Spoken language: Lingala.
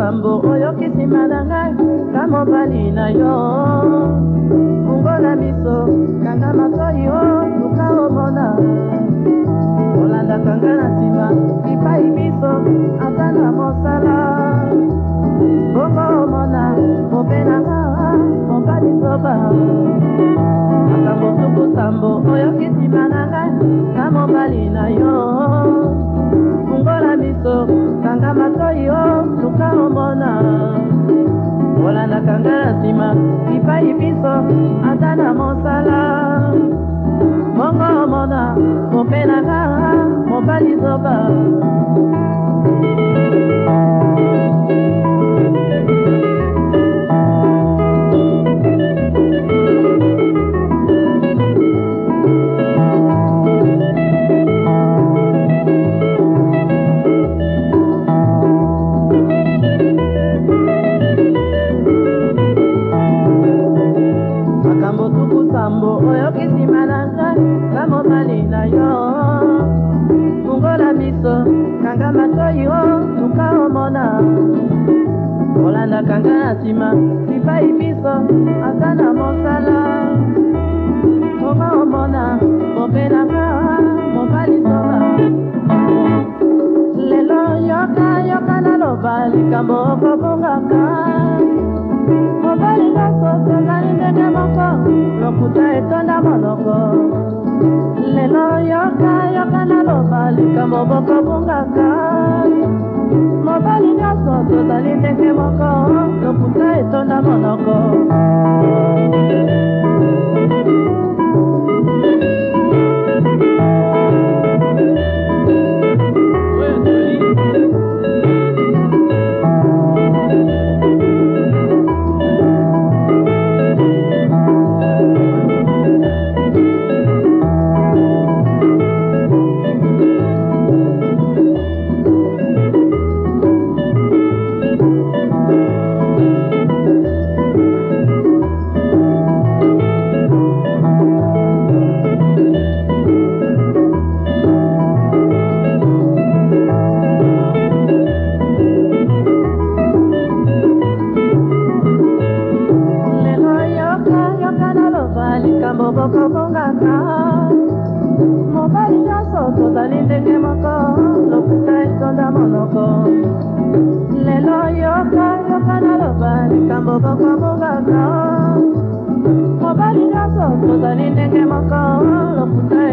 pambo oyoki nsima na ngai ka mobali na yo fungola miso kanga matoi o luka omona olandaka nga na nsima lipai miso ata na mosala bongo omona mopenanga mobali soba makambo tukusambo oyoki nsima na ngai ka mobali na yo na matoi o suka omona kolandaka nga na nsima bipai biso ata na mosala mongo omona mopenaka mobali zoba soki nsima na ngai bamobali na yo fungola miso kanga matoi o luka omona kolanda kanga na nsima lipai miso aza na mosala koma omona mopelanga mobali soba lelo yoka yoka naloba likambo okobongaka lokuta etonda monoko lelo yoka yoka naloba likambo bokobungaka mobali nyonso tozali ndenge moko lokuta etonda monoko likambo bokobongaka mobali nyonso tozali ndenge moko lokuta etonda monoko lelo yoka yoka naloba likambo bokobongaka mobali nyonso tozali ndenge moko lokuta